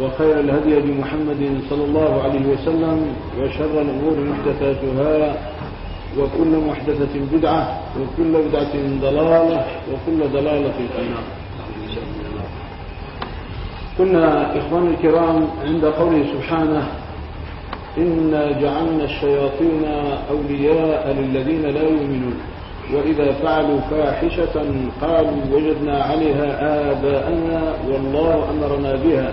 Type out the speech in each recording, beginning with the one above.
وخير الهدي هدي محمد صلى الله عليه وسلم وشر الأمور محدثاتها وكل محدثة بدعة وكل بدعة ضلالة وكل ضلالة في النار. كنا إخواني الكرام عند قوله سبحانه إنا جعلنا الشياطين أولياء للذين لا يؤمنون. وإذا فعلوا فاحشة قالوا وجدنا عليها آباءنا والله أمرنا بها.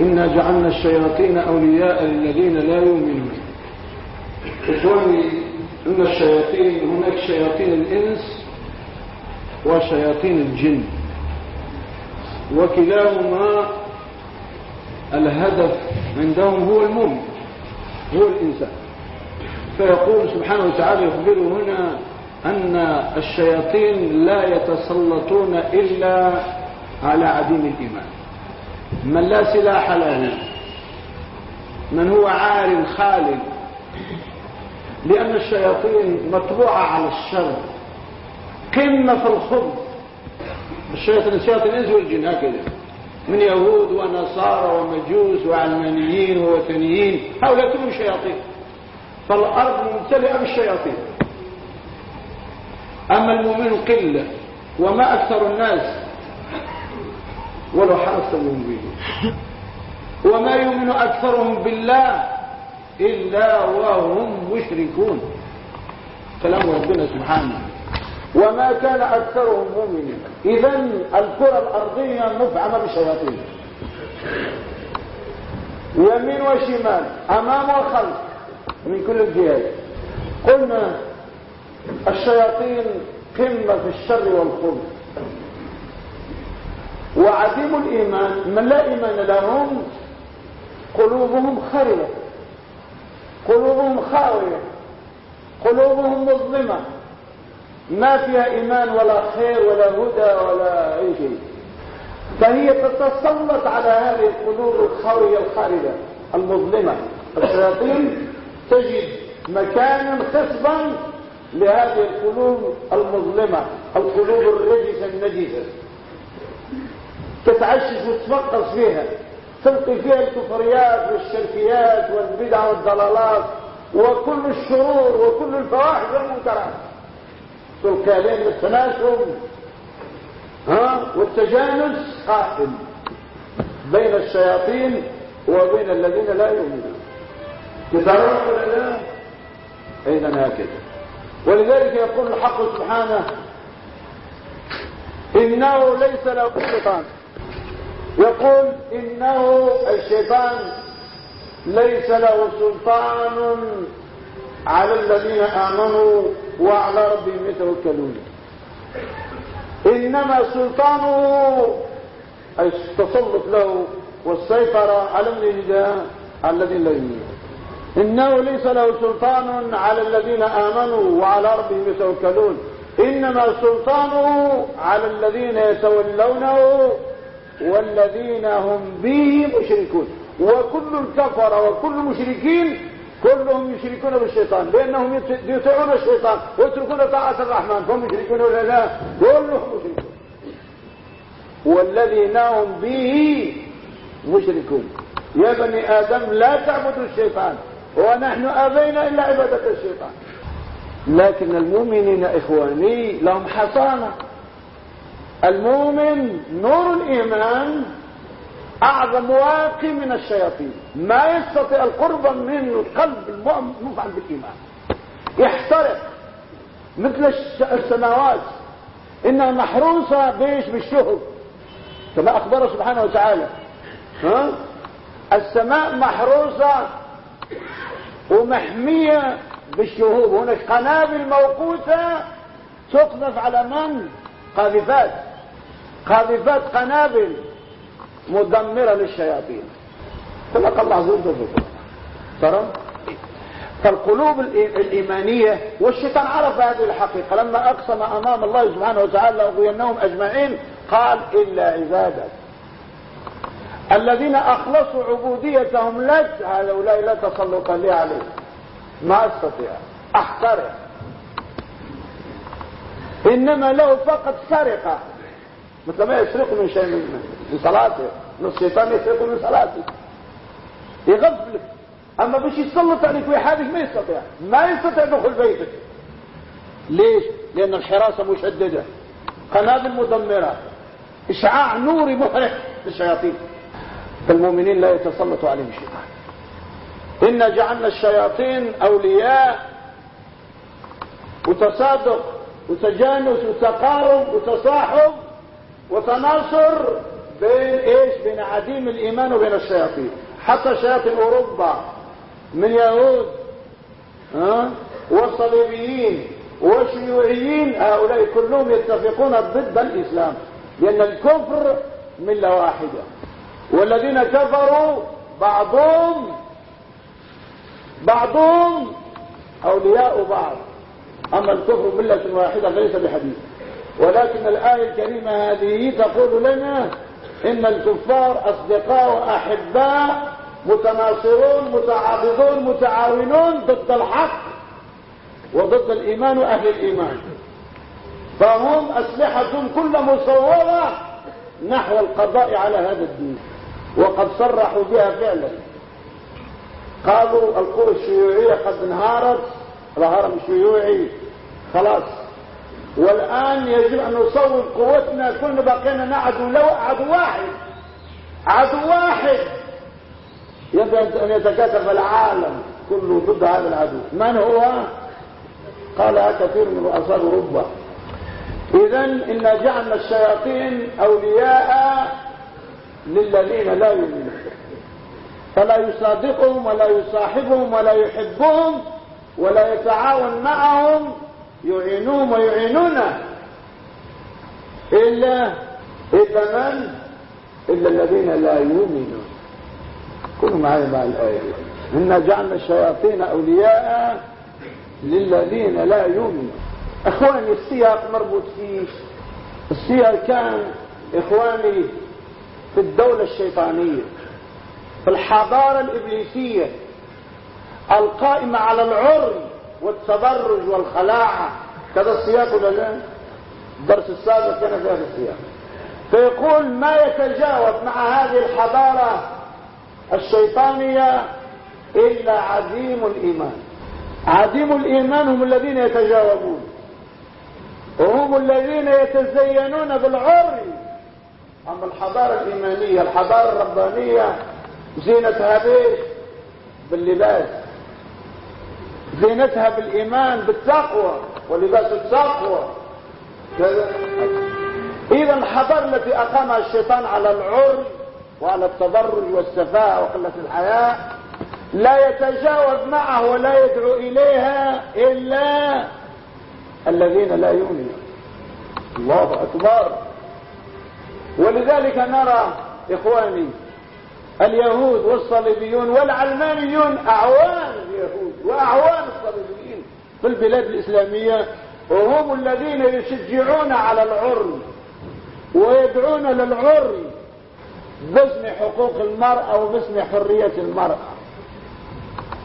إنا جعلنا الشياطين أولياء للذين لا يؤمنون. إخواني إن الشياطين هناك شياطين الإنس وشياطين الجن. وكلاهما الهدف عندهم هو المؤمن هو الإنسان. فيقول سبحانه وتعالى يخبر هنا أن الشياطين لا يتسلطون إلا على عديم الإيمان. من لا سلاح له. من هو عار خالد. لأن الشياطين مطبوعة على الشر. قمة في الخبث الشياطين الشياطين الإنس والجن هكذا. من يهود ونصارى ومجوس وعلمانيين ووثنيين. هؤلاء كلهم شياطين. فالأرض ممتلئة بالشياطين. أما المؤمن قلة. وما أكثر الناس ولو حرصت المؤمنين. وما يؤمن أكثرهم بالله إلا وهم مشركون. كلام ربنا سبحانه. وما كان أكثرهم مؤمنين. إذا الكرة الأرضية مفعمة بالشياطين. يمين وشمال أمام وخلف من كل الجهات. قلنا الشياطين قمة في الشر والخبث. وعديم الإيمان من لا إيمان لهم قلوبهم خربة قلوبهم خاوية قلوبهم مظلمة. ما فيها إيمان ولا خير ولا هدى ولا أي شيء. فهي تتسلط على هذه القلوب الخاوية الخارجة المظلمة. الشياطين تجد مكانا خصبا لهذه القلوب المظلمة القلوب الرجسة النجسة. تتعشش وتفقص فيها تلقي فيها الكفريات والشركيات والبدع والضلالات وكل الشرور وكل الفواحش والمنكرات. لين التناسب ها والتجانس قائم بين الشياطين وبين الذين لا يؤمنون. تدرك ولا لا اذا هكذا ولذلك يقول الحق سبحانه إنه ليس له سلطان يقول إنه الشيطان ليس له سلطان على الذين آمنوا وعلى ربهم يتوكلون. إنما سلطانه التسلط له والسيطرة على الرجال الذين لا يؤمنون. إنه ليس له سلطان على الذين آمنوا وعلى ربهم يتوكلون. إنما سلطانه على الذين يتولونه والذين هم به مشركون. وكل الكفر وكل المشركين كلهم يشركون بالشيطان لأنهم يطيعون الشيطان ويتركون طاعة الرحمن فهم يشركون ولا لا كلهم مشركون. والذين هم به مشركون. يا بني آدم لا تعبدوا الشيطان ونحن أبينا إلا عبادة الشيطان. لكن المؤمنين إخواني لهم حصانة. المؤمن نور الإيمان أعظم واقي من الشياطين. ما يستطيع القرب من القلب المفعل بالإيمان. يحترق مثل السماوات. إنها محروسة بيش بالشهب. كما أخبر سبحانه وتعالى. ها؟ السماء محروسة ومحمية بالشهوب. هناك قنابل موقوتة تقذف على من؟ قاذفات. قاذفات قنابل مدمرة للشياطين. قال الله عز وجل. ترى؟ فالقلوب الإيمانية والشيطان عرف هذه الحقيقة. لما أقسم أمام الله سبحانه وتعالى لأغوينهم أجمعين قال إلا عبادك. الذين أخلصوا عبوديتهم لك هؤلاء لا تسلط لي عليه. ما أستطيع. أحترق إنما له فقط سرقة. مثل ما يسرق من شيء من صلاته. من الشيطان يسرق من صلاته. يغفلك أما باش يسلط عليك ويحادث ما يستطيع. ما يستطيع دخول بيتك. ليش؟ لأن الحراسة مشددة. قنابل مدمرة. إشعاع نوري محرق للشياطين. فالمؤمنين لا يتسلط عليهم الشيطان إنا جعلنا الشياطين أولياء. وتصادق وتجانس وتقارب وتصاحب وتناصر بين إيش؟ بين عديم الإيمان وبين الشياطين. حتى شياطين أوروبا من يهود ها؟ والصليبيين والشيوعيين هؤلاء كلهم يتفقون ضد الإسلام لأن الكفر ملة واحدة. والذين كفروا بعضهم بعضهم أولياء بعض. أما الكفر ملة واحدة فليس بحديث. ولكن الآية الكريمة هذه تقول لنا إن الكفار أصدقاء وأحباء متناصرون متعاضدون متعاونون ضد الحق وضد الإيمان وأهل الإيمان. فهم أسلحة كل مصورة نحو القضاء على هذا الدين. وقد صرحوا بها فعلا. قالوا القوى الشيوعية قد انهارت الهرم الشيوعي خلاص. والآن يجب أن نصور قوتنا كلنا بقينا نعدو لو عدو واحد. عدو واحد. يجب أن يتكاتف العالم كله ضد هذا العدو. من هو؟ قالها كثير من رؤساء اوروبا اذا إنا جعلنا الشياطين أولياء للذين لا يؤمنون. فلا يصادقهم ولا يصاحبهم ولا يحبهم ولا يتعاون معهم يعينون ويعينونه إلا إلا من؟ إلا الذين لا يؤمنون. كلوا معي مع الآية. إنا جعلنا الشياطين أولياء للذين لا يؤمنون. إخواني السياق مربوط فيه. السياق كان إخواني في الدولة الشيطانية في الحضارة الإبليسية القائمة على العري والتبرج والخلاعة. كذا السياق ولا لا؟ الدرس السابق كان في هذا السياق. فيقول ما يتجاوز مع هذه الحضارة الشيطانية إلا عديم الإيمان. عديم الإيمان هم الذين يتجاوبون وهم الذين يتزينون بالعري. أما الحضارة الإيمانية الحضارة الربانية زينتها بيش باللباس. زينتها بالإيمان بالتقوى ولباس التقوى. إذا الحضارة التي أقامها الشيطان على العري وعلى التضرج والسفاهة وقلة الحياة لا يتجاوز معه ولا يدعو إليها إلا الذين لا يؤمنون. الله أكبر. ولذلك نرى إخواني اليهود والصليبيون والعلمانيون أعوان اليهود وأعوان الصليبيين في البلاد الإسلامية وهم الذين يشجعون على العري ويدعون للعري باسم حقوق المرأة وباسم حرية المرأة.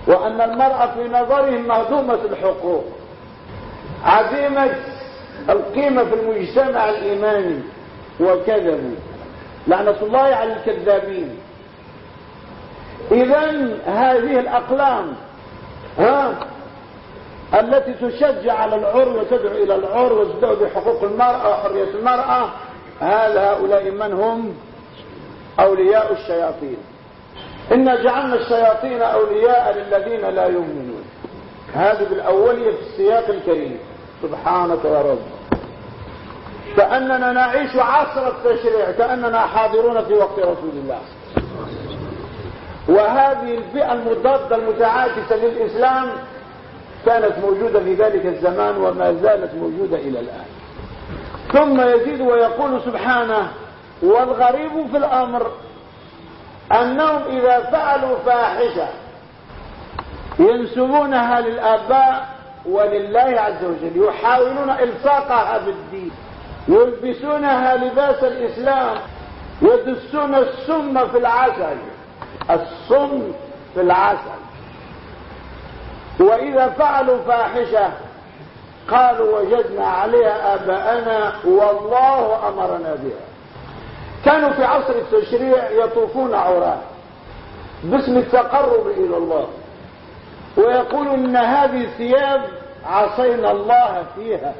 وأن المرأة في نظرهم مهضومة الحقوق عديمة القيمة في المجتمع الإيماني وكذبوا. لعنة الله على الكذابين. إذا هذه الأقلام ها التي تشجع على العر وتدعو إلى العر وتدعو بحقوق المرأة وحرية المرأة هل هؤلاء من هم؟ أولياء الشياطين. إنا جعلنا الشياطين أولياء للذين لا يؤمنون. هذه بالأولية في السياق الكريم. سبحانك يا رب. كأننا نعيش عصر التشريع كأننا حاضرون في وقت رسول الله. وهذه الفئة المضادة المتعاكسة للإسلام كانت موجودة في ذلك الزمان وما زالت موجودة إلى الآن. ثم يزيد ويقول سبحانه والغريب في الأمر أنهم إذا فعلوا فاحشة ينسبونها للآباء ولله عز وجل يحاولون إلصاقها بالدين يلبسونها لباس الإسلام يدسون السم في العسل. السم في العسل. وإذا فعلوا فاحشة قالوا وجدنا عليها آباءنا والله أمرنا بها. كانوا في عصر التشريع يطوفون عراة باسم التقرب إلى الله ويقول إن هذه الثياب عصينا الله فيها.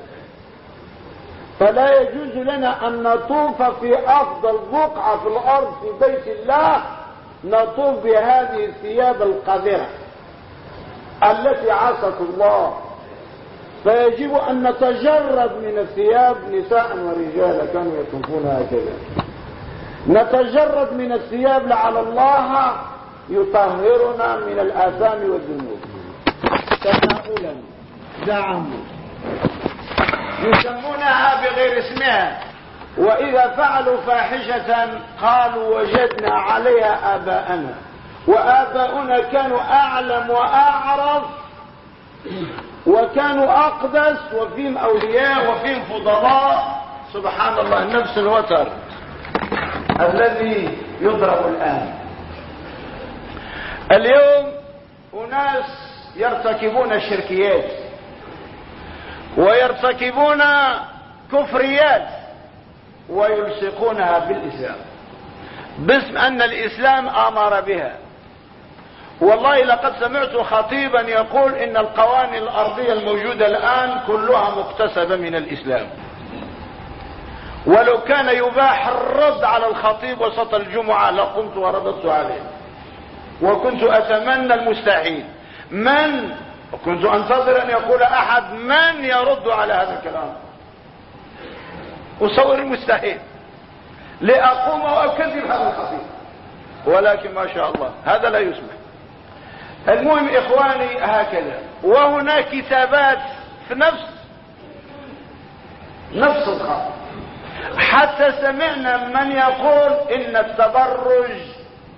فلا يجوز لنا أن نطوف في أفضل بقعة في الأرض في بيت الله نطوف بهذه الثياب القذرة التي عصت الله. فيجب أن نتجرد من الثياب نساء ورجالا كانوا يطوفون هكذا. نتجرد من الثياب لعل الله يطهرنا من الآثام والذنوب. تساؤلا. زعموا يسمونها بغير اسمها. وإذا فعلوا فاحشة قالوا وجدنا عليها آباءنا. وآباؤنا كانوا أعلم وأعرف وكانوا أقدس وفيهم أولياء وفيهم فضلاء. سبحان الله نفس الوتر الذي يضرب الآن. اليوم أناس يرتكبون الشركيات ويرتكبون كفريات. ويلصقونها بالإسلام. باسم أن الإسلام أمر بها. والله لقد سمعت خطيبا يقول إن القوانين الأرضية الموجودة الآن كلها مكتسبة من الإسلام. ولو كان يباح الرد على الخطيب وسط الجمعة لقمت ورددت عليه. وكنت أتمنى المستحيل. من؟ كنت أنتظر أن يقول أحد من يرد على هذا الكلام. اصور المستحيل. لأقوم وأكذب هذا الخطيب. ولكن ما شاء الله هذا لا يسمح. المهم إخواني هكذا. وهناك كتابات في نفس نفس الخط. حتى سمعنا من يقول إن التبرج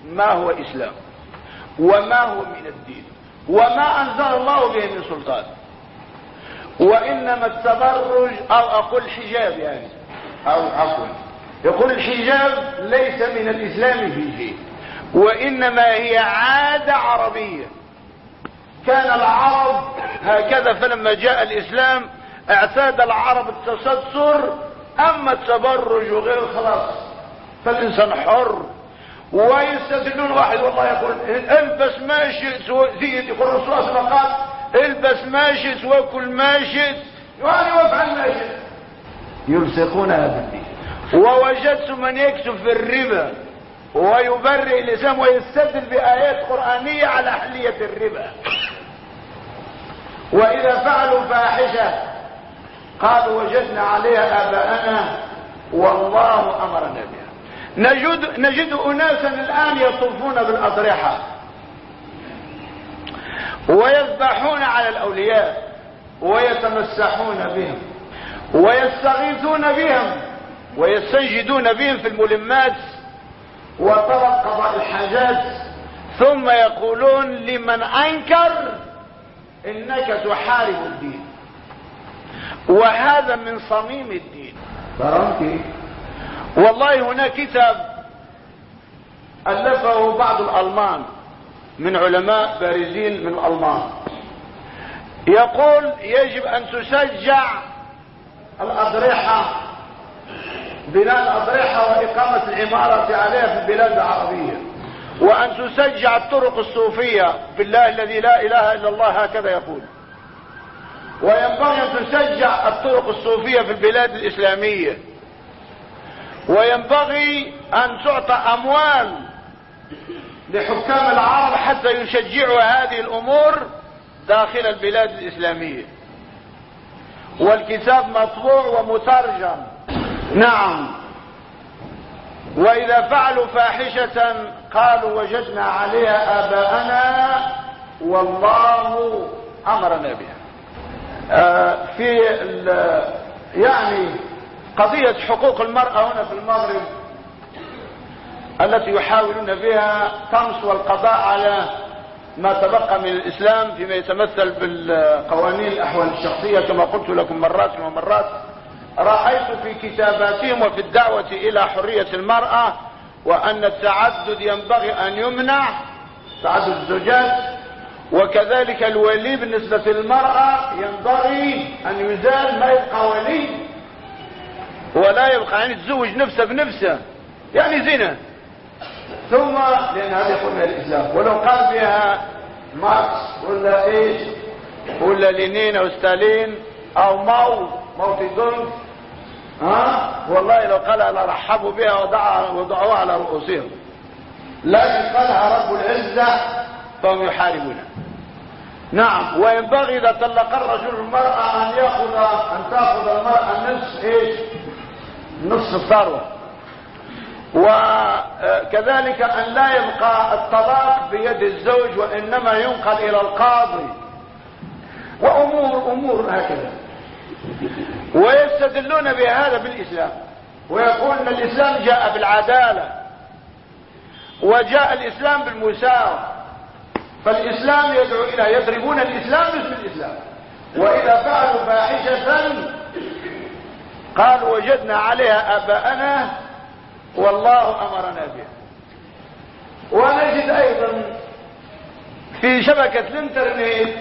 ما هو إسلام وما هو من الدين وما أنزل الله به من سلطان وإنما التبرج أو أقول حجاب يعني. أو عفوا. يقول الحجاب ليس من الإسلام في شيء وإنما هي عادة عربية. كان العرب هكذا فلما جاء الإسلام اعتاد العرب التستر أما التبرج وغير خلاص فالإنسان حر ويستدلون واحد والله يقول البس ما شئت زيد يقول الرسول صلى الله عليه وسلم قال البس ما شئت وكل ما شئت. يعني وافعل ما شئت. يلصقونها بالدين ووجدت من يكتب في الربا ويبرئ الإسلام ويستدل بآيات قرآنية على أحلية الربا. وإذا فعلوا فاحشة قالوا وجدنا عليها آباءنا والله أمرنا بها. نجد, نجد أناسا الآن يطوفون بالأضرحة ويذبحون على الأولياء ويتمسحون بهم. ويستغيثون بهم ويستنجدون بهم في الملمات وطرق قضاء الحاجات. ثم يقولون لمن أنكر إنك تحارب الدين. وهذا من صميم الدين. فرمتي والله هناك كتاب ألفه بعض الألمان من علماء بارزين من الألمان. يقول يجب أن تسجع الأضرحة. بناء الأضرحة وإقامة العمارة عليها في البلاد العربية. وأن تسجع الطرق الصوفية بالله الذي لا إله إلا الله هكذا يقول. وينبغي أن تسجع الطرق الصوفية في البلاد الإسلامية. وينبغي أن تعطى أموال لحكام العرب حتى يشجعوا هذه الأمور داخل البلاد الإسلامية. والكتاب مطبوع ومترجم. نعم. وإذا فعلوا فاحشة قالوا وجدنا عليها آباءنا والله أمرنا بها. آه في يعني قضية حقوق المرأة هنا في المغرب التي يحاولون بها طمس والقضاء على ما تبقى من الإسلام فيما يتمثل بالقوانين الأحوال الشخصية كما قلت لكم مرات ومرات. رأيت في كتاباتهم وفي الدعوة إلى حرية المرأة وأن التعدد ينبغي أن يمنع تعدد الزوجات وكذلك الولي بالنسبة للمرأة ينبغي أن يزال ما يبقى ولي ولا يبقى يعني تزوج نفسه بنفسه يعني زنا. ثم لأن هذا يقول من الإسلام ولو قال بها ماركس ولا إيش؟ ولا لينين أو ستالين أو ماو ماو تيدونغ ها؟ والله لو قالها لرحبوا بها وضعوها على رؤوسهم. لكن قالها رب العزة. فهم يحاربونه نعم وينبغي إذا طلق الرجل المرأة أن يأخذ أن تأخذ المرأة نصف إيش؟ نصف الثروة. وكذلك أن لا يبقى الطلاق بيد الزوج وإنما ينقل إلى القاضي. وأمور أمور هكذا. ويستدلون بهذا بالإسلام. ويقول أن الإسلام جاء بالعدالة وجاء الإسلام بالمساواة فالإسلام يدعو إلى يضربون الإسلام باسم الإسلام. وإذا فعلوا فاحشة قالوا وجدنا عليها آباءنا والله أمرنا بها. ونجد أيضا في شبكة الإنترنت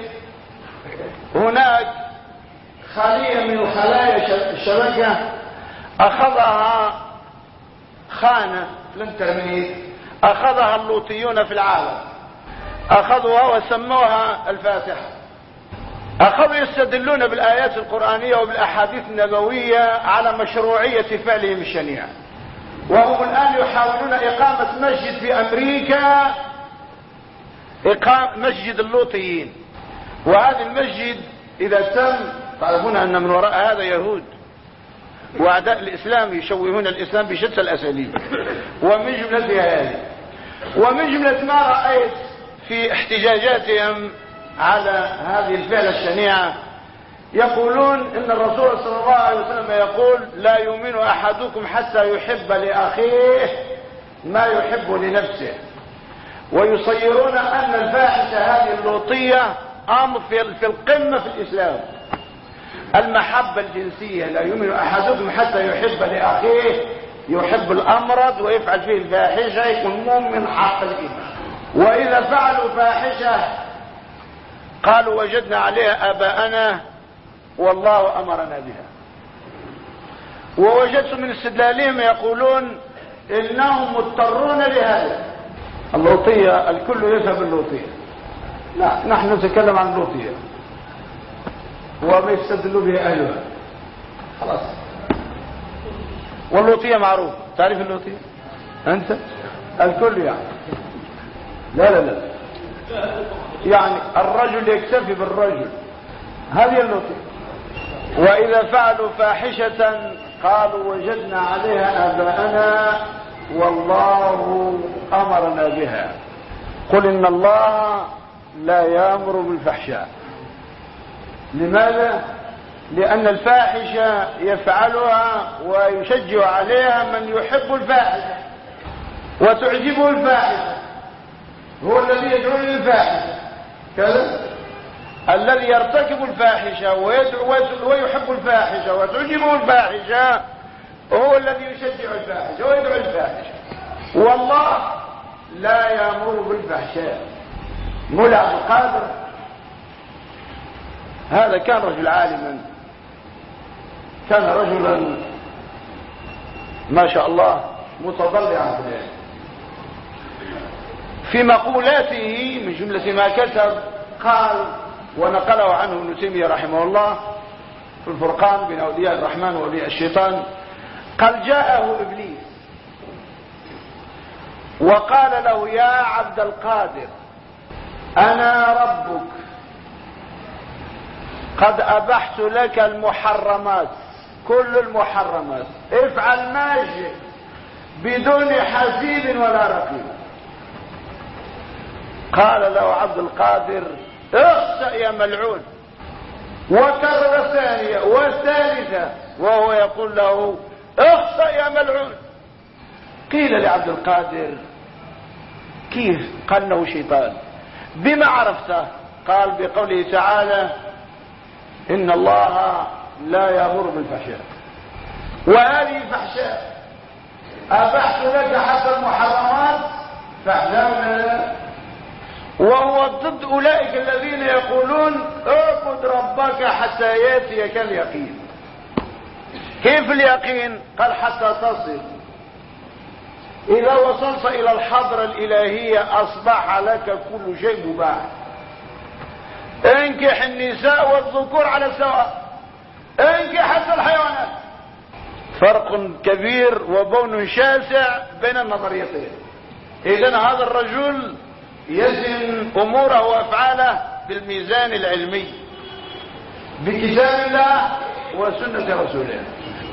هناك خلية من خلايا الشبكة أخذها خانة الإنترنت أخذها اللوطيون في العالم. أخذوها وسموها الفاتحة. أخذوا يستدلون بالآيات القرآنية وبالأحاديث النبوية على مشروعية فعلهم الشنيع وهم الآن يحاولون إقامة مسجد في أمريكا. إقامة مسجد اللوطيين. وهذا المسجد إذا تم تعرفون أن من وراء هذا يهود. وأعداء الإسلام يشوهون الإسلام بشتى الأساليب. ومن جملتها هذه. ومن جملة ما رأيت في احتجاجاتهم على هذه الفعلة الشنيعة يقولون إن الرسول صلى الله عليه وسلم يقول لا يؤمن أحدكم حتى يحب لأخيه ما يحب لنفسه. ويصيرون أن الفاحشة هذه اللوطية أمر في القمة في الإسلام. المحبة الجنسية لا يؤمن أحدكم حتى يحب لأخيه يحب الأمرض ويفعل فيه الفاحشة يكون مؤمن حق الإيمان. وإذا فعلوا فاحشة قالوا وجدنا عليها آباءنا والله أمرنا بها. ووجدت من استدلالهم يقولون إنهم مضطرون لهذا. اللوطية الكل يذهب اللوطية. لا نحن نتكلم عن اللوطية. وما يستدل به أهلها. خلاص. واللوطية معروف. تعرف اللوطية؟ أنت؟ الكل يعني. لا لا لا. يعني الرجل يكتفي بالرجل. هذه اللوطية. وإذا فعلوا فاحشة قالوا وجدنا عليها آباءنا والله أمرنا بها. قل إن الله لا يأمر بالفحشاء. لماذا؟ لأن الفاحشة يفعلها ويشجع عليها من يحب الفاحشة وتعجبه الفاحشة. هو الذي يدعو للفاحشة كذا؟ الذي يرتكب الفاحشة ويحب الفاحشة وتعجبه الفاحشة هو الذي يشجع الفاحشة ويدعو الفاحشة. والله لا يأمر بالفحشاء. مولى عبد القادر هذا كان رجل عالما كان رجلا ما شاء الله العلم. في مقولاته من جملة ما كتب قال ونقله عنه ابن تيمية رحمه الله في الفرقان بين أولياء الرحمن وأولياء الشيطان قال جاءه إبليس وقال له يا عبد القادر أنا ربك قد أبحت لك المحرمات كل المحرمات افعل ما شئت بدون حسيب ولا رقيب. قال له عبد القادر اخسأ يا ملعون. وكرر الثانية والثالثة وهو يقول له اخسأ يا ملعون. قيل لعبد القادر كيف؟ قال له شيطان. بما عرفته قال بقوله تعالى إن الله لا يأمر بالفحشاء. وهذه فحشاء ابحت لك حتى المحرمات؟ فاحذرنا. وهو ضد أولئك الذين يقولون اعبد ربك حتى يأتيك اليقين. كيف اليقين؟ قال حتى تصل. إذا وصلت إلى الحضرة الإلهية أصبح لك كل شيء مباح. انكح النساء والذكور على السواء. انكح حتى الحيوانات. فرق كبير وبون شاسع بين النظريتين. اذا هذا الرجل يزن أموره وأفعاله بالميزان العلمي. بكتاب الله وسنة رسوله.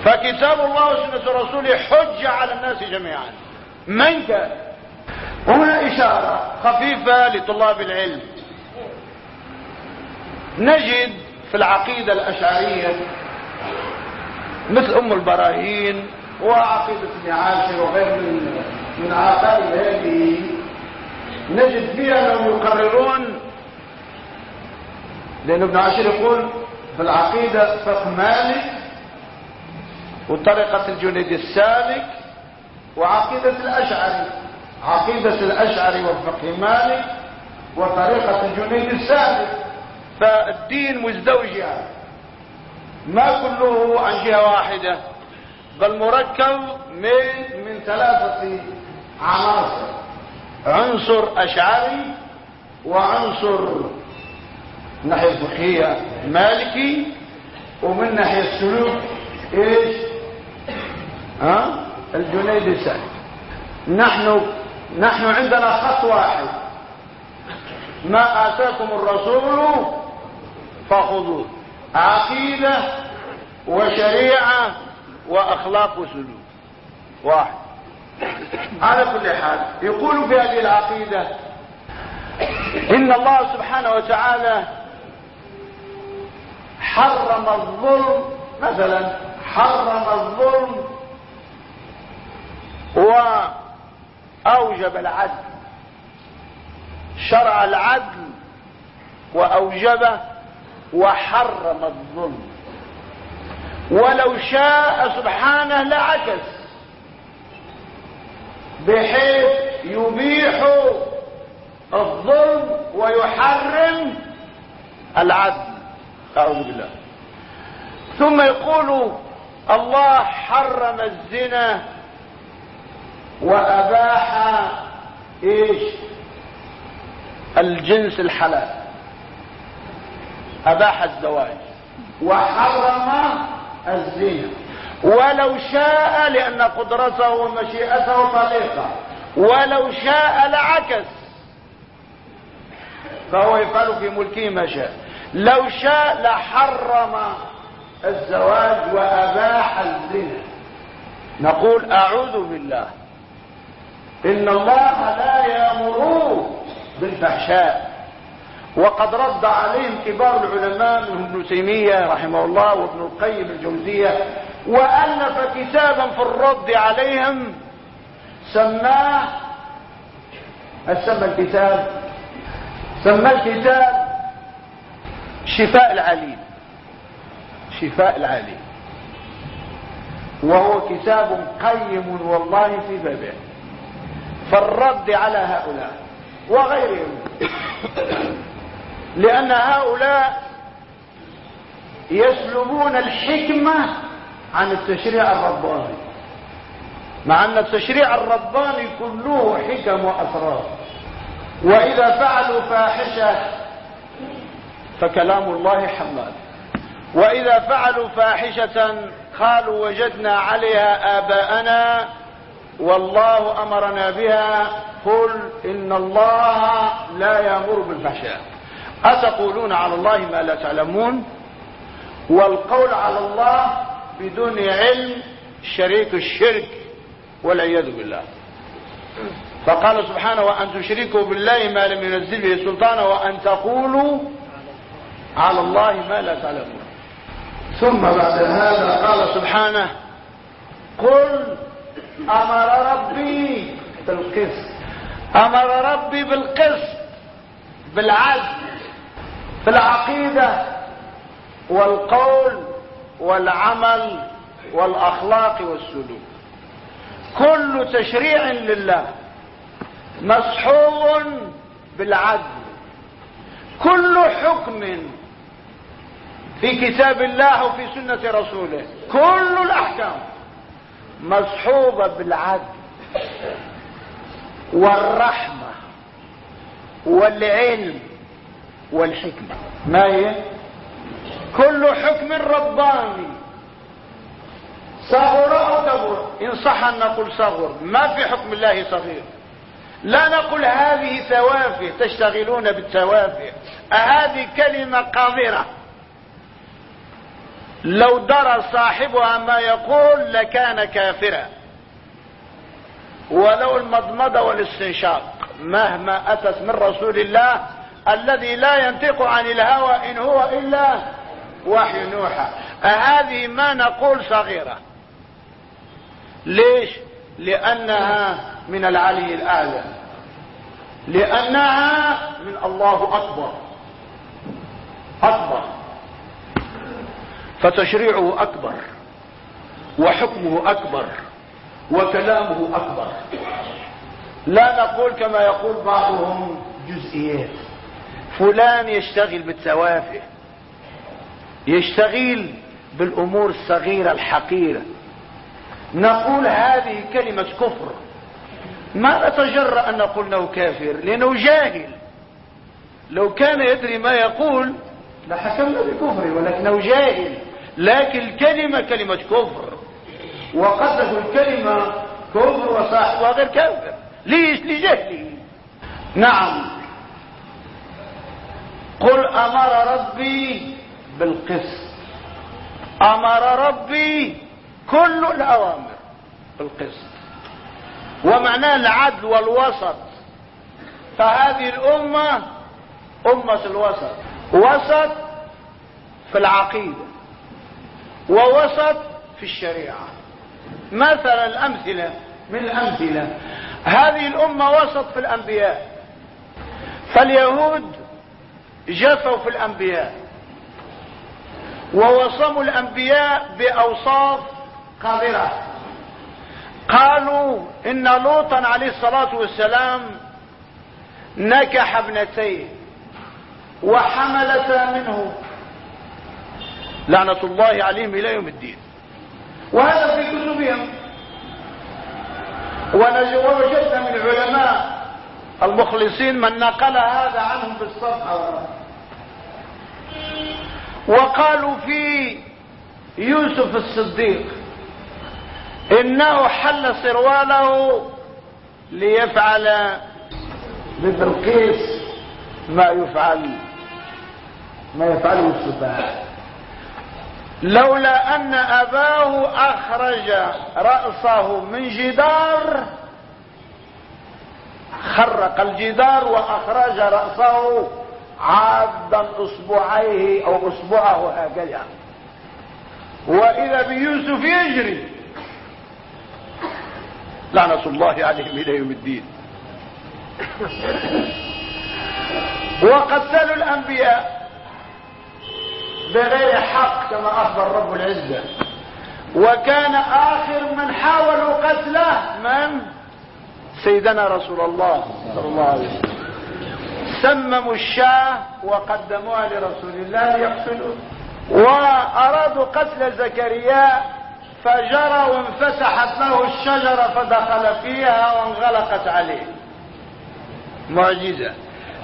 فكتاب الله وسنة رسوله حجة على الناس جميعا. من كان هنا إشارة خفيفة لطلاب العلم. نجد في العقيدة الأشعرية مثل أم البراهين وعقيدة ابن عاشر وغير من من عقائد هذه نجد فيها انهم يقررون. لأن ابن عاشر يقول في العقيدة فقه مالك وطريقة الجنيد السالك وعقيدة الأشعري. عقيدة الأشعري وفقه مالك وطريقة الجنيد السالك فالدين مزدوج يعني. ما كله عن جهة واحدة بل مركب من من ثلاثة عناصر عنصر أشعري وعنصر من ناحية الفقهية مالكي ومن ناحية السلوك إيش؟ ها؟ الجنيد السالك نحن نحن عندنا خط واحد. ما آتاكم الرسول فخذوه. عقيدة وشريعة وأخلاق وسلوك. واحد. على كل حال يقول في هذه العقيدة إن الله سبحانه وتعالى حرم الظلم مثلا حرم الظلم وأوجب العدل. شرع العدل وأوجبه وحرم الظلم. ولو شاء سبحانه لعكس. بحيث يبيح الظلم ويحرم العدل. أعوذ بالله. ثم يقول الله حرم الزنا وأباح إيش؟ الجنس الحلال. أباح الزواج وحرم الزنا. ولو شاء لأن قدرته ومشيئته طليقة ولو شاء لعكس. فهو يفعل في ملكه ما شاء. لو شاء لحرم الزواج وأباح الزنا. نقول أعوذ بالله. إن الله لا يأمر بالفحشاء. وقد رد عليهم كبار العلماء منهم ابن تيمية رحمه الله وابن القيم الجوزية وألف كتابا في الرد عليهم سماه سمى الكتاب؟ سمى الكتاب شفاء العليل شفاء العليل وهو كتاب قيم والله في بابه. فالرد على هؤلاء وغيرهم. لأن هؤلاء يسلبون الحكمة عن التشريع الرباني. مع أن التشريع الرباني كله حكم وأسرار. وإذا فعلوا فاحشة فكلام الله حمال وإذا فعلوا فاحشة قالوا وجدنا عليها آباءنا والله أمرنا بها. قل إن الله لا يأمر بالفحشاء. أتقولون على الله ما لا تعلمون؟ والقول على الله بدون علم شريك الشرك والعياذ بالله. فقال سبحانه وأن تشركوا بالله ما لم ينزل به سلطانا وأن تقولوا على الله ما لا تعلمون. ثم بعد هذا قال سبحانه قل أمر ربي بالقسط. أمر ربي بالقسط بالعدل في العقيدة والقول والعمل والأخلاق والسلوك. كل تشريع لله مصحوب بالعدل. كل حكم في كتاب الله وفي سنة رسوله كل الأحكام مصحوبة بالعدل والرحمة والعلم والحكمة. ما هي؟ كل حكم رباني. صغر أو كبر. إن صح أن نقول صغر. ما في حكم الله صغير. لا نقول هذه ثوافه تشتغلون بالثوافه هذه كلمة قذرة. لو درى صاحبها ما يقول لكان كافرا. ولو المضمضة والاستنشاق. مهما أتت من رسول الله الذي لا ينطق عن الهوى إن هو إلا وحي نوحى هذه ما نقول صغيرة. ليش؟ لأنها من العلي الأعلى. لأنها من الله أكبر. أكبر. فتشريعه أكبر. وحكمه أكبر. وكلامه أكبر. لا نقول كما يقول بعضهم جزئيات. فلان يشتغل بالتوافه يشتغل بالأمور الصغيرة الحقيرة. نقول هذه كلمة كفر. ما نتجرأ أن نقول إنه كافر؟ لأنه جاهل. لو كان يدري ما يقول لحكمنا بكفره ولكنه جاهل. لكن الكلمة كلمة كفر. وقد الكلمة كفر وصاحبها غير كافر. ليش؟ لجهله. نعم. قل أمر ربي بالقسط. أمر ربي كل الأوامر بالقسط. ومعناه العدل والوسط. فهذه الأمة أمة الوسط. وسط في العقيدة. ووسط في الشريعة. مثلا الأمثلة. من الأمثلة. هذه الأمة وسط في الأنبياء. فاليهود جفوا في الأنبياء. ووصموا الأنبياء بأوصاف قذرة قالوا إن لوطا عليه الصلاة والسلام نكح ابنتيه وحملتا منه لعنة الله عليهم إلى يوم الدين. وهذا في كتبهم. ووجدنا من العلماء المخلصين من نقل هذا عنهم بالصفحة. وقالوا في يوسف الصديق إنه حل سرواله ليفعل ببلقيس ما يفعل ما يفعله السفهاء. لولا أن أباه أخرج رأسه من جدار خرق الجدار وأخرج رأسه عادا اصبعيه أو اصبعه هكذا. وإذا بيوسف يجري لعنة الله عليهم إلى يوم الدين. وقتلوا الأنبياء بغير حق كما أخبر رب العزة. وكان آخر من حاولوا قتله من؟ سيدنا رسول الله صلى الله عليه وسلم. سمموا الشاة وقدموها لرسول الله ليقتلوه وأرادوا قتل زكريا فجرى وانفتحت له الشجرة فدخل فيها وانغلقت عليه. معجزة.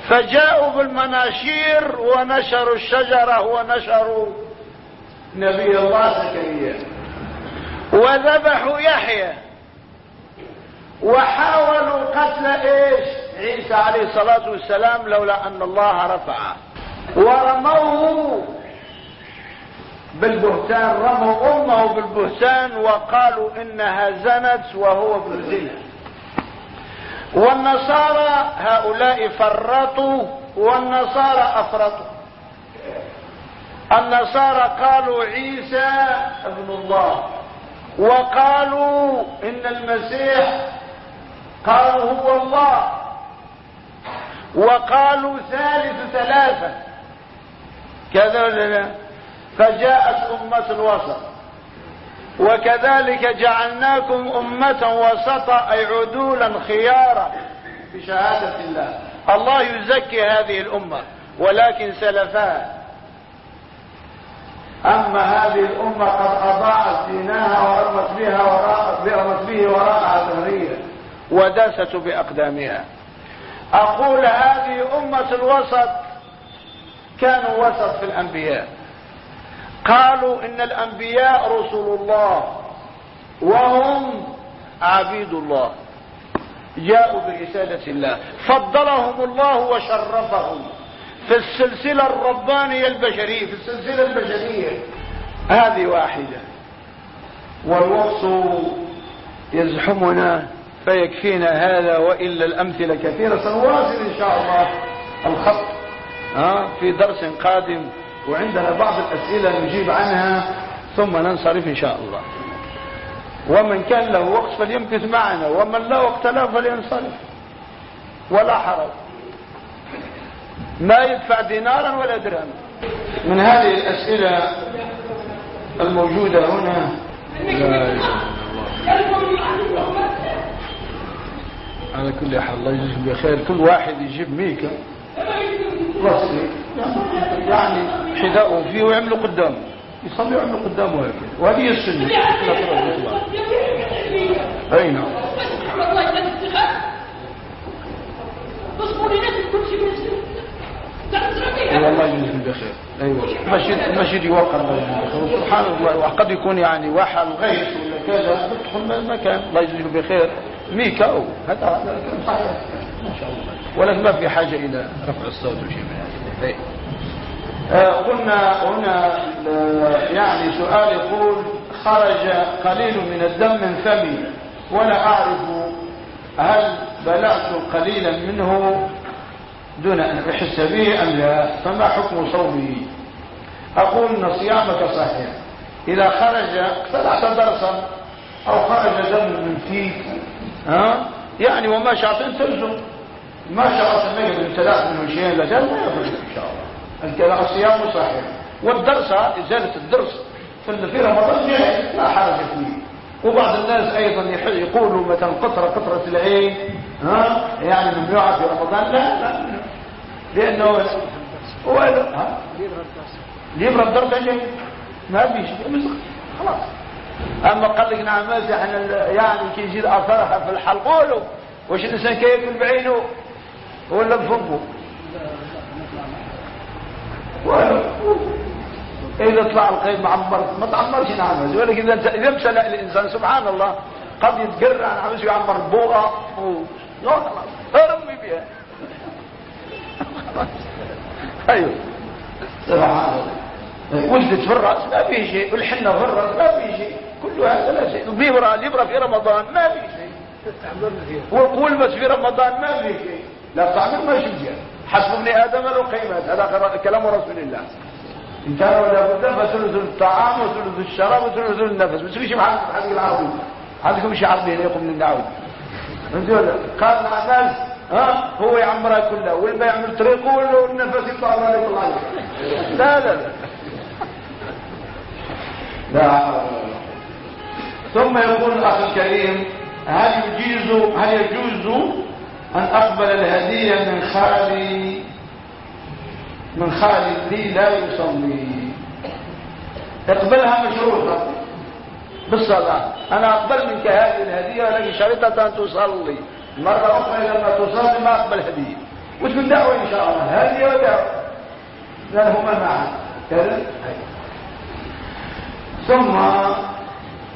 فجاءوا بالمناشير ونشروا الشجرة ونشروا نبي الله زكريا. وذبحوا يحيى. وحاولوا قتل إيش؟ عيسى عليه الصلاة والسلام لولا أن الله رفعه. ورموه بالبهتان رموا أمه بالبهتان وقالوا إنها زنت وهو ابن زنا والنصارى هؤلاء فرطوا والنصارى أفرطوا. النصارى قالوا عيسى ابن الله. وقالوا إن المسيح قالوا هو الله. وقالوا ثالث ثلاثة. كذا لا فجاءت أمة الوسط وكذلك جعلناكم أمة وسطا أي عدولا خيارا. بشهادة الله. الله يزكي هذه الأمة ولكن سلفها. أما هذه الأمة قد أضاعت دينها ورمت بها وراء رمت به وراء ظهرية وداست بأقدامها. أقول هذه أمة الوسط كانوا وسط في الأنبياء. قالوا إن الأنبياء رسل الله وهم عبيد الله. جاءوا برسالة الله. فضلهم الله وشرفهم في السلسلة الربانية البشرية في السلسلة البشرية. هذه واحدة. والوصف يزحمنا فيكفينا هذا وإلا الأمثلة كثيرة. سنواصل إن شاء الله الخط في درس قادم وعندنا بعض الأسئلة نجيب عنها ثم ننصرف إن شاء الله. ومن كان له وقت فليمكث معنا ومن لا وقت له فلينصرف. ولا حرج. ما يدفع دينارا ولا درهما. من هذه الأسئلة الموجودة هنا. لا على كل حال الله يجزيكم بخير. كل واحد يجيب ميكا. رصي يعني حذاءه فيه ويعملوا قدامه يصلي ويعملوا قدامه هكذا وهذه السنة. أي نعم. والله يجزيكم بخير. أيوه المسجد المسجد يوقع الله يجزيكم بخير. سبحان الله وقد يكون يعني وحل غيث ولا كذا تدخل المكان. الله يجزيكم بخير. ميكا أو هذا. هذا ما شاء الله ولكن ما في حاجة إلى رفع الصوت وشيء من هذا طيب. آه قلنا هنا يعني سؤال يقول خرج قليل من الدم من فمي ولا أعرف هل بلعت قليلا منه دون أن أحس به أم لا. فما حكم صومه؟ أقول أن صيامك صحيح. إذا خرج اقتلعت درسا أو خرج دم من فيك. ها؟ يعني وما شرط تلزم ما ما يقدر ثلاث من شيء لا لا يخرج إن شاء الله. الصيام صحيح. والدرس ازاله الدرس. في رمضان لا حرج فيه. وبعض الناس أيضا يقولوا مثلا قطره قطرة العين ها؟ يعني ممنوعه في رمضان. لا لا لأنه هو ها؟ يبرد درجه ما في شيء خلاص. أما قال لك نعم إحنا يعني كي يجي الاثر في الحلق. قولوا واش الإنسان كياكل بعينه؟ ولا بفمه إذا طلع القيد معمر ما تعمرش نعم. ولكن إذا إذا امتلأ الإنسان سبحان الله قد يتقرع عن عمس يعمر بوغة. لا خلاص أرمي بها أيوه. سبحان الله. وجدت في الراس ما فيه شيء. والحنة في الراس ما فيه شيء. كل هذا لا شيء. البيبرة الإبرة في رمضان ما في شيء. والقلمس في رمضان ما في شيء. لا تعمل ما شجع حسب ابن آدم له قيمة هذا كلام رسول الله. إن كان ولا بد فثلث الطعام وثلث الشراب وثلث النفس. بس مش مع حق العربي. عندكم شيء عربي هنا يقوم من النعود قال مع الناس ها هو يعمرها كلها والبا يعمل طريقه والنفس يطلع عليه. لا. لا لا لا. ثم يقول الأخ الكريم هل يجيز هل يجوز أن أقبل الهدية من خالي من خالد لي لا يصلي؟ اقبلها مشروطة بالصلاة. أنا أقبل منك هذه الهدية ولكن شريطة أن تصلي. مرة أخرى لما تصلي ما أقبل هدية. وتكون دعوة إن شاء الله؟ هدية ودعوة لأن هما معا كذا؟ ثم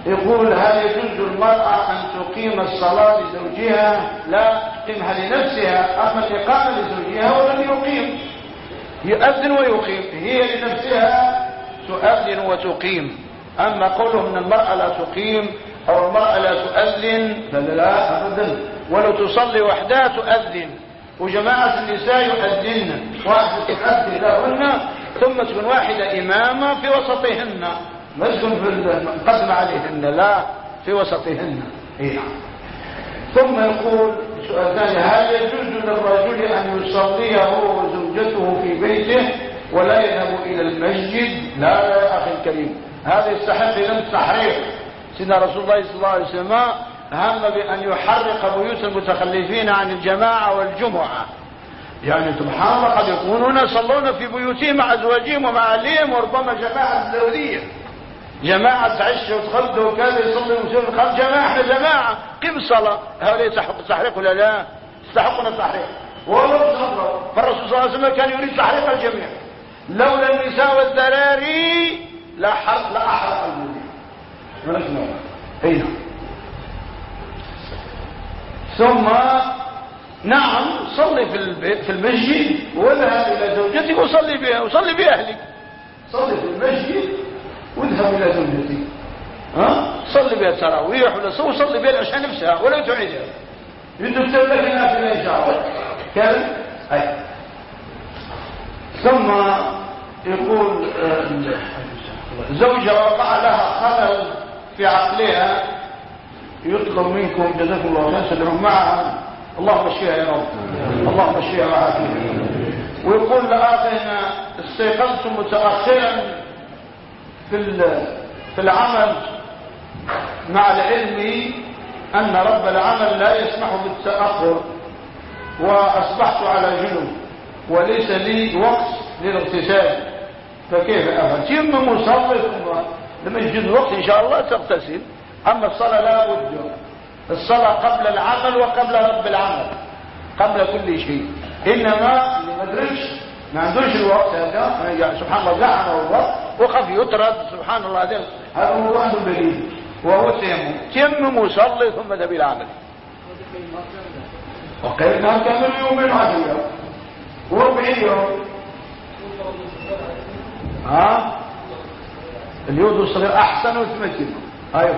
يقول هل يجوز المرأة أن تقيم الصلاة لزوجها؟ لا تقيمها لنفسها أما الإقامة لزوجها ولم يقيم. يؤذن ويقيم هي لنفسها تؤذن وتقيم. أما قوله من المرأة لا تقيم أو المرأة لا تؤذن فلا أبدا. ولو تصلي وحدها تؤذن. وجماعة النساء يؤذن واحدة تؤذن لهن ثم تكون واحدة إمامة في وسطهن. ما تكون في المقدمة عليهن لا في وسطهن. إيه. ثم يقول سؤال ثاني هل يجوز للرجل أن يصلي هو وزوجته في بيته ولا يذهب إلى المسجد؟ لا يا أخي الكريم. هذا يستحق إلى التحريق سيدنا رسول الله صلى الله عليه وسلم هم بأن يحرق بيوت المتخلفين عن الجماعة والجمعة. يعني سبحان الله قد يكونون يصلون في بيوتهم مع أزواجهم ومع أهليهم وربما جماعة زوجية جماعة تعيش وتخلد وكذا يصلي ويصير خلف جماعة إحنا جماعة. قم الصلاة؟ هؤلاء يستحق التحريق ولا لا؟ يستحقون التحريق. والله صلى فالرسول صلى الله عليه وسلم كان يريد تحريق الجميع. لولا النساء والذراري لا حرق لا أحرق المدينة هنا ثم نعم صلي في في المسجد واذهب إلى زوجتك وصلي بها وصلي باهلك صلي في المسجد واذهب إلى زوجتك ها؟ صلي بها التراويح ولا صلي بها العشاء نفسها ولا تعيدها. يدكتب لك النافله إن شاء الله. كذا أي. ثم يقول زوجة وقع لها خلل في عقلها يطلب منكم جزاكم الله خيرا تدعوا معها. اللهم اشفيها يا رب. اللهم اشفيها وعافيها ويقول لآخرنا استيقظت متأخرا. في في العمل مع العلم أن رب العمل لا يسمح بالتأخر وأصبحت على جنوب وليس لي وقت للاغتسال. فكيف أفعل؟ تم مصلي لما يجد الوقت إن شاء الله تغتسل. أما الصلاة لا بد. الصلاة قبل العمل وقبل رب العمل قبل كل شيء. إنما ما درش ما عندوش الوقت هذا يعني سبحان الله زعم الوقت وقف يطرد سبحان الله هذا هذا هو عنده دليل وهو تيمم تيمم وصلي ثم ذهب إلى عمل وقيل نعم كمل يومين عشرة وربعين يوم. ها؟ اليود الصغير أحسن وتمثل أيوه.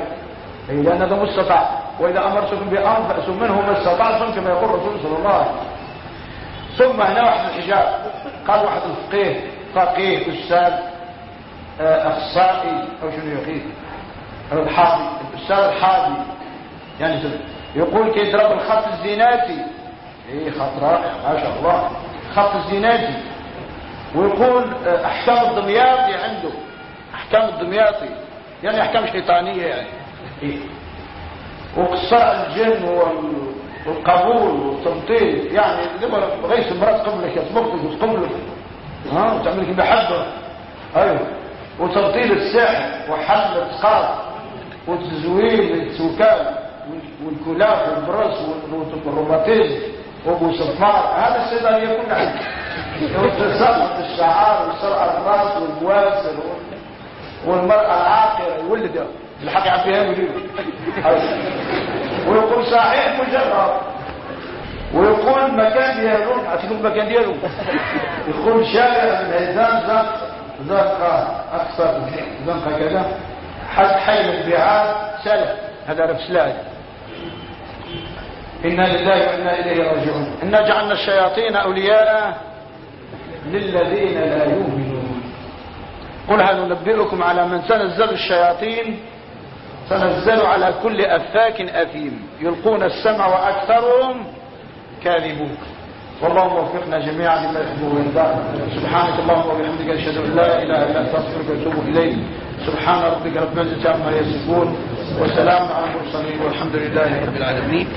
اي لأن هذا مستطاع وإذا أمرتكم بامر فاسوا منه ما استطعتم كما يقول الرسول صلى الله عليه وسلم. ثم هنا واحد الحجاب. قال واحد الفقيه فقيه أستاذ. أخصائي أو شنو يقيل الحاضي الأستاذ الحاضي يعني يقول كيضرب الخط الزيناتي إيه خط رائع ما شاء الله. خط الزيناتي ويقول آه، أحكام الدمياطي عنده. أحكام الدمياطي يعني أحكام شيطانية يعني. إيه؟ وقصاء الجن والقبول والتبطيل يعني غيث مرات قبلك يطبخك وتقبلك. ها وتعملك بحبه أيوه. وتبطيل السحر وحل الاسقاط وتزويل السكان والكلاف والبرص والروماتيزم وابو صفار هذا الصيدليه كلها عنده وتسقط الشعار وسرع الراس والبواسر والمرأة العاقرة واللي الحق فيها مدير ويقول صحيح مجرد ويقول مكان ديالهم. عطيكم المكان ديالهم؟ يقول شارع من هيزان زنق زنقة أكثر زنقة كذا حد حي البيعات سلف. هذا رفسلاج إنا لله وإنا إليه راجعون. إنا جعلنا الشياطين أولياء للذين لا يؤمنون. قل هل ننبئكم على من تنزل الشياطين؟ تنزل على كل أفاك أثيم. يلقون السمع وأكثرهم كاذبون. واللهم وفقنا جميعا لما يحب ويرضى سبحانك اللهم وبحمدك أشهد أن لا إله إلا أنت أستغفرك وأتوب إليك. سبحان ربك رب العزة عما يصفون وسلام على المرسلين والحمد لله رب العالمين.